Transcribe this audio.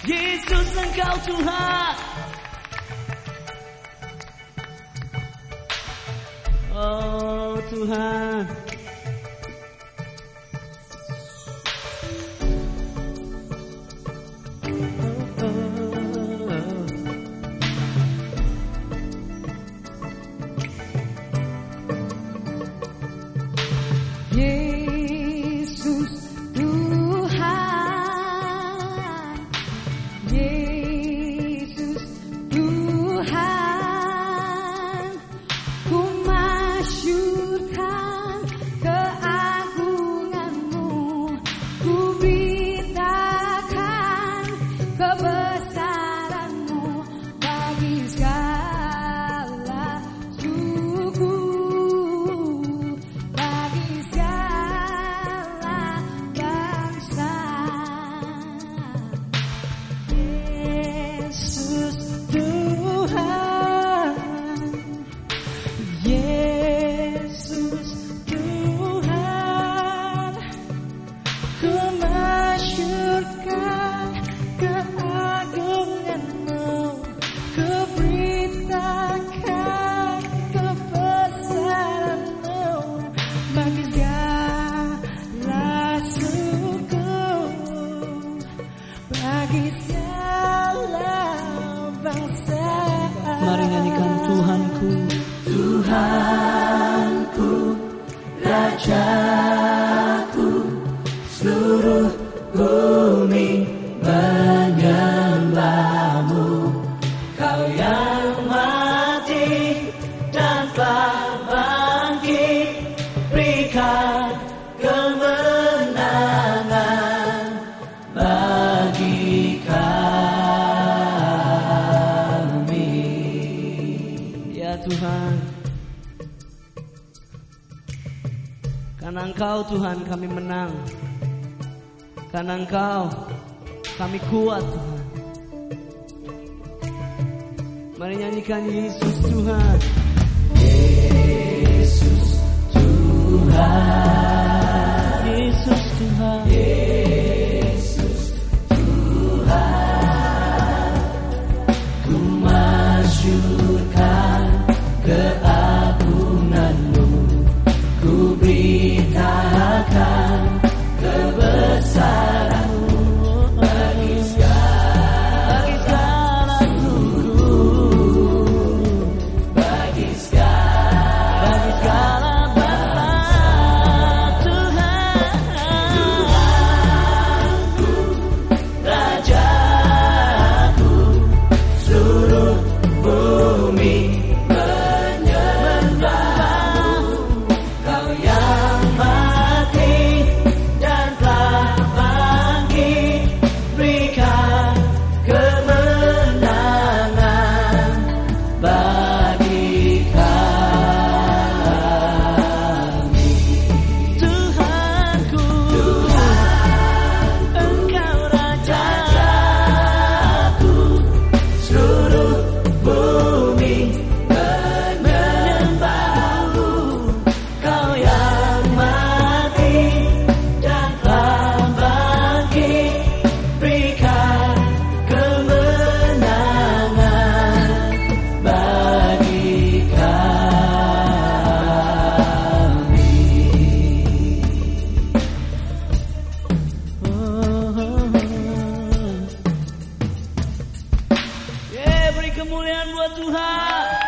Yesus engkau Tuhan Oh Tuhan Tuhanku Tuhanku Rajaku seluruh bumi. ya Tuhan. Karena Engkau Tuhan kami menang. Karena Engkau kami kuat Tuhan. Mari nyanyikan Yesus Tuhan. kemuliaan buat Tuhan.